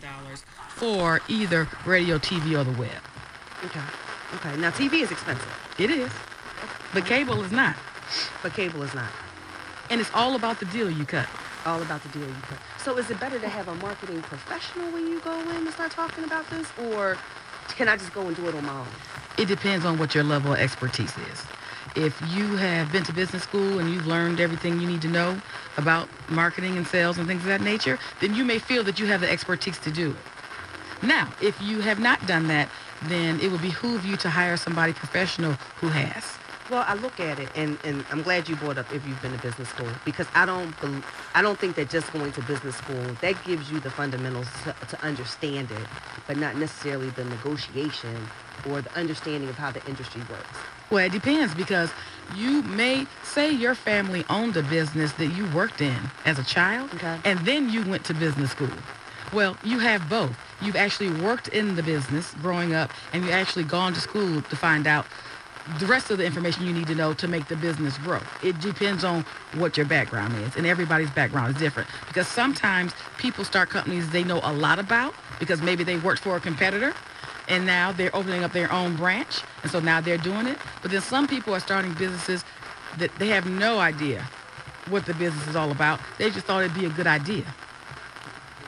$10,000 for either radio, TV, or the web. Okay. Okay. Now TV is expensive, It is. But cable is not. but cable is not. And it's all about the deal you cut. All about the deal you cut. So is it better to have a marketing professional when you go in and start talking about this, or can I just go and do it on my own? It depends on what your level of expertise is. If you have been to business school and you've learned everything you need to know about marketing and sales and things of that nature, then you may feel that you have the expertise to do it. Now, if you have not done that, then it would behoove you to hire somebody professional who has. Well, I look at it, and, and I'm glad you brought up if you've been to business school because I don't I don't think that just going to business school that gives you the fundamentals to, to understand it, but not necessarily the negotiation or the understanding of how the industry works. Well, it depends because you may say your family owned a business that you worked in as a child, Okay. and then you went to business school. Well, you have both. You've actually worked in the business growing up, and you've actually gone to school to find out the rest of the information you need to know to make the business grow. It depends on what your background is, and everybody's background is different. Because sometimes people start companies they know a lot about because maybe they worked for a competitor, and now they're opening up their own branch, and so now they're doing it. But then some people are starting businesses that they have no idea what the business is all about. They just thought it'd be a good idea.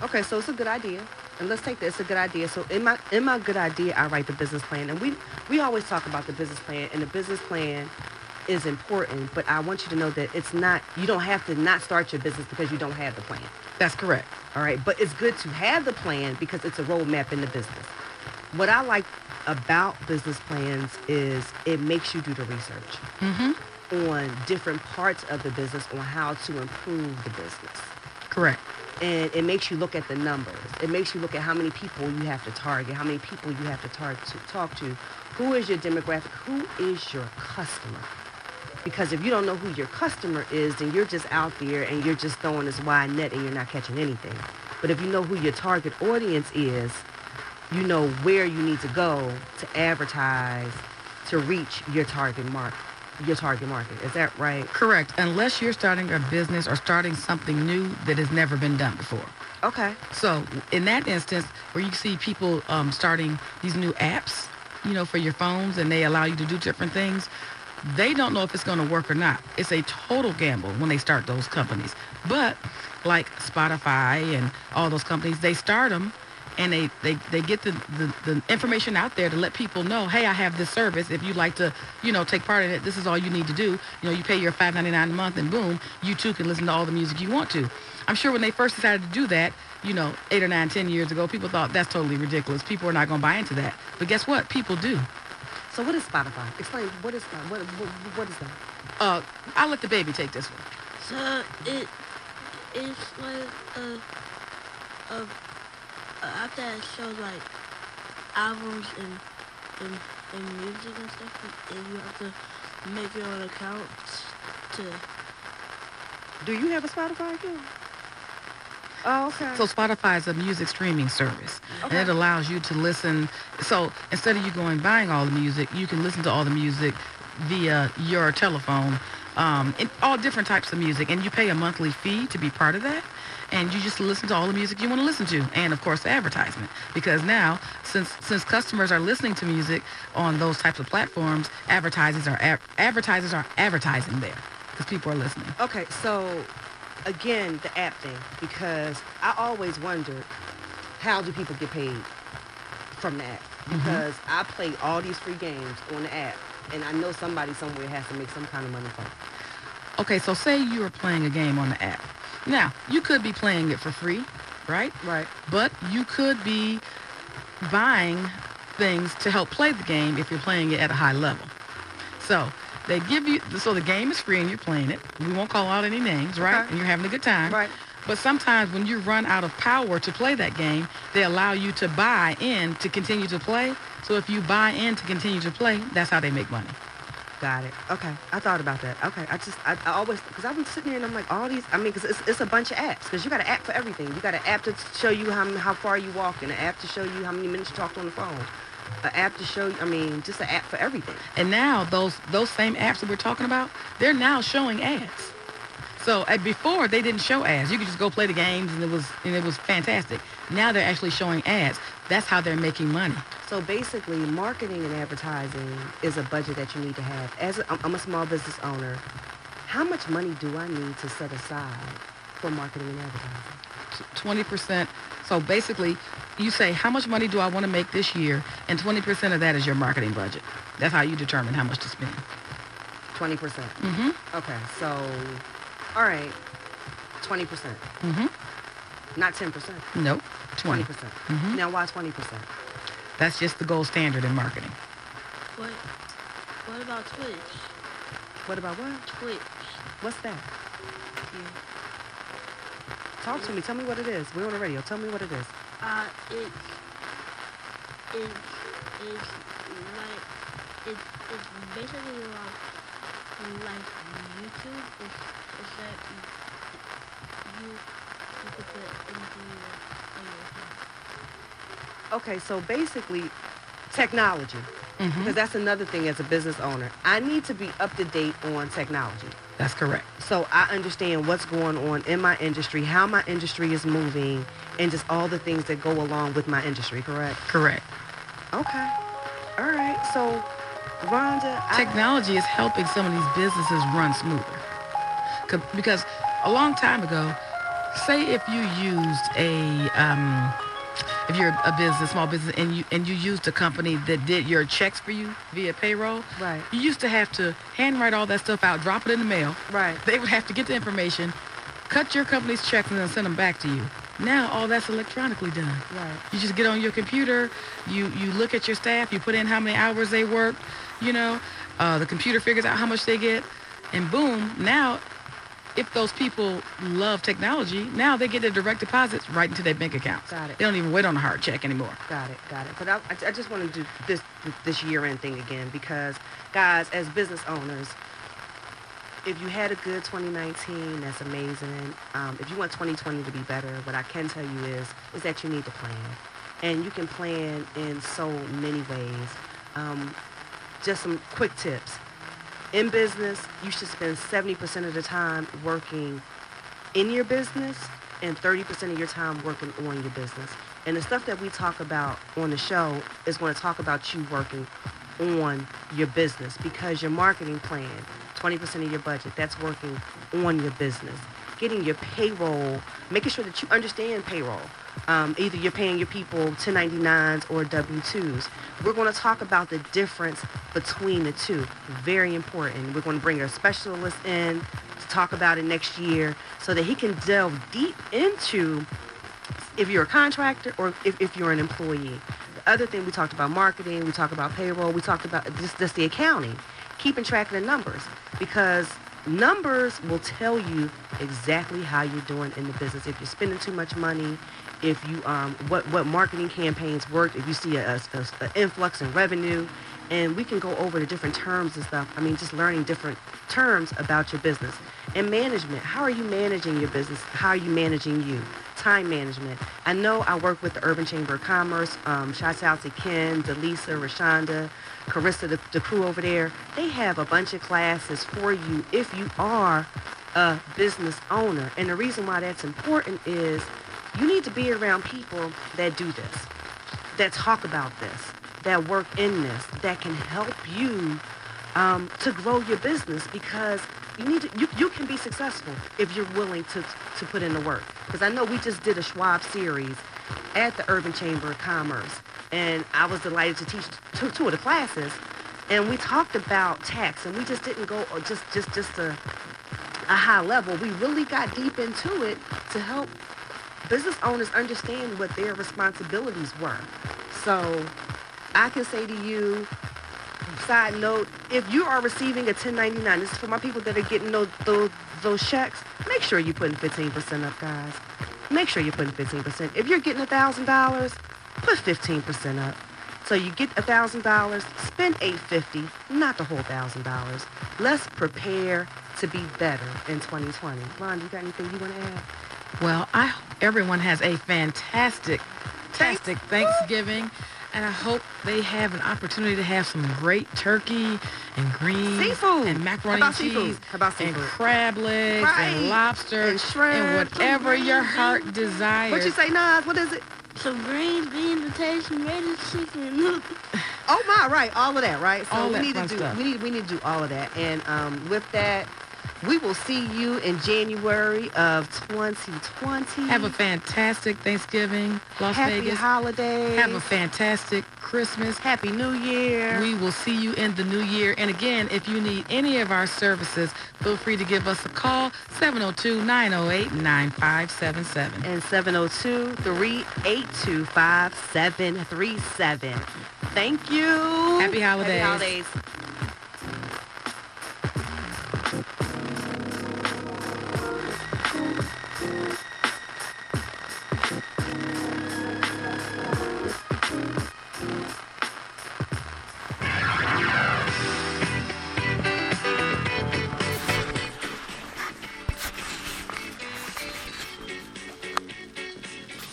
Okay, so it's a good idea. And let's take that. It's a good idea. So in my in my good idea, I write the business plan. And we we always talk about the business plan, and the business plan is important. But I want you to know that it's not. You don't have to not start your business because you don't have the plan. That's correct. All right, but it's good to have the plan because it's a roadmap in the business. What I like about business plans is it makes you do the research Mm-hmm. on different parts of the business on how to improve the business Correct. And it makes you look at the numbers. It makes you look at how many people you have to target, how many people you have to, tar- to talk to, who is your demographic, who is your customer. Because if you don't know who your customer is, then you're just out there and you're just throwing this wide net and you're not catching anything. But if you know who your target audience is, you know where you need to go to advertise to reach your target market. Your target market. Is that right? Correct. Unless you're starting a business or starting something new that has never been done before. Okay. So in that instance, where you see people um, starting these new apps, you know, for your phones, and they allow you to do different things, they don't know if it's going to work or not. It's a total gamble when they start those companies. But like Spotify and all those companies, they start them and they, they, they get the, the, the information out there to let people know, hey, I have this service. If you'd like to, you know, take part in it, this is all you need to do. You know, you pay your $5.99 a month and boom, you too can listen to all the music you want to. I'm sure when they first decided to do that, you know, eight or nine, ten years ago, people thought that's totally ridiculous. People are not going to buy into that. But guess what? People do. So what is Spotify? Explain what is that? What, what, what is that? Uh, I'll let the baby take this one. So it it's like a a, a app that shows like albums and and, and music and stuff, and you have to make your own account to. Do you have a Spotify account? Oh, okay. So Spotify is a music streaming service, Okay. and it allows you to listen. So instead of you going buying all the music, you can listen to all the music via your telephone, um, all different types of music, and you pay a monthly fee to be part of that. And you just listen to all the music you want to listen to, and of course the advertisement. Because now, since since customers are listening to music on those types of platforms, advertisers are ad- advertisers are advertising there because people are listening. okay, so again, the app thing, because I always wondered how do people get paid from the app? Because I play all these free games on the app, and I know somebody somewhere has to make some kind of money from it. Okay, so say you are playing a game on the app. Now, you could be playing it for free, right? Right. But you could be buying things to help play the game if you're playing it at a high level. So they give you, so the game is free and you're playing it. We won't call out any names, right? Okay. And you're having a good time. Right. But sometimes when you run out of power to play that game, they allow you to buy in to continue to play. So if you buy in to continue to play, that's how they make money. Got it. Okay, I thought about that. Okay, I just I, I always because I've been sitting here and I'm like all these. I mean, because it's, it's a bunch of apps. Because you got an app for everything. You got an app to show you how how far you walk, and an app to show you how many minutes you talked on the phone. An app to show you. I mean, just an app for everything. And now those those same apps that we're talking about, they're now showing ads. So uh, before they didn't show ads. You could just go play the games and it was and it was fantastic. Now they're actually showing ads. That's how they're making money. So basically, marketing and advertising is a budget that you need to have. As a, I'm a small business owner, how much money do I need to set aside for marketing and advertising? 20%. So basically, you say, how much money do I want to make this year? And 20% of that is your marketing budget. That's how you determine how much to spend. 20%. Mm-hmm. Okay, so, all right, 20%. Mm-hmm. Not 10%. Nope. 20. 20%. Mhm. Now, why 20%? That's just the gold standard in marketing. What what about Twitch? What about what? Twitch. What's that? Yeah. Talk to me. Tell me what it is. We're on the radio. Tell me what it is. Uh it's it's it's like it's it's basically like like YouTube. It's it's that you you, you put anything you want on your account. Okay, so basically, technology. Mm-hmm. Because that's another thing as a business owner. I need to be up to date on technology. That's correct. So I understand what's going on in my industry, how my industry is moving, and just all the things that go along with my industry, correct? Correct. Okay. All right. So, Rhonda, I, Technology is helping some of these businesses run smoother. Because a long time ago, say if you used a, um, if you're a business, small business, and you and you used a company that did your checks for you via payroll, Right. you used to have to handwrite all that stuff out, drop it in the mail. right. They would have to get the information, cut your company's checks, and then send them back to you. Now all that's electronically done. Right. You just get on your computer, you you look at your staff, you put in how many hours they worked, you know, uh, the computer figures out how much they get, and boom, now if those people love technology, now they get their direct deposits right into their bank accounts. Got it. They don't even wait on a hard check anymore. Got it, got it. But I, I- just want to do this this year end thing again because, guys, as business owners, if you had a good 2019, that's amazing. Um, if you want 2020 to be better, what I can tell you is is that you need to plan, and you can plan in so many ways. Um, just some quick tips. In business, you should spend 70% of the time working in your business and 30% of your time working on your business. And the stuff that we talk about on the show is going to talk about you working on your business because your marketing plan, 20% of your budget, that's working on your business. Getting your payroll, making sure that you understand payroll. Um, either you're paying your people 1099s or W-2s. We're going to talk about the difference between the two. Very important. We're going to bring a specialist in to talk about it next year so that he can delve deep into if you're a contractor or if, if you're an employee. The other thing we talked about marketing, we talked about payroll, we talked about just, just the accounting, keeping track of the numbers because numbers will tell you exactly how you're doing in the business. If you're spending too much money, if you um, what what marketing campaigns work, if you see a, a, a influx in revenue, and we can go over the different terms and stuff. I mean, just learning different terms about your business and management. How are you managing your business? How are you managing you? Time management. I know I work with the Urban Chamber of Commerce. Um, shouts out to Ken, Delisa, Rashonda, Carissa, the, the crew over there. They have a bunch of classes for you if you are a business owner. And the reason why that's important is you need to be around people that do this, that talk about this, that work in this, that can help you um, to grow your business because you need to, you, you can be successful if you're willing to, to put in the work. Because I know we just did a Schwab series at the Urban Chamber of Commerce, and I was delighted to teach two, two of the classes, and we talked about tax, and we just didn't go uh, just just just a, a high level. We really got deep into it to help business owners understand what their responsibilities were. So I can say to you, side note, if you are receiving a 1099, this is for my people that are getting those, those, those checks, make sure you're putting 15% up, guys. Make sure you're putting 15%. If you're getting $1,000, put 15% up. So you get $1,000, spend 850 not the whole $1,000. Let's prepare to be better in 2020. Ron, you got anything you want to add? Well, I hope everyone has a fantastic, fantastic Thanksgiving. and I hope they have an opportunity to have some great turkey and greens Seafood. and macaroni How about and seafood? cheese How about and seafood? crab legs Right. and lobster And shrimp and whatever and your heart beans. desires. What you say, Nas? What is it? Some greens, beans, potatoes, tomatoes, chicken. Oh my, right, all of that, right? So All we that need to do stuff. we need we need to do all of that. And um, with that, we will see you in January of 2020. Have a fantastic Thanksgiving, Las happy Vegas. holidays. Have a fantastic Christmas. happy New Year. We will see you in the new year. And again, if you need any of our services, feel free to give us a call, 702-908-9577. and 702-382-5737. Thank you. Happy holidays. Happy holidays.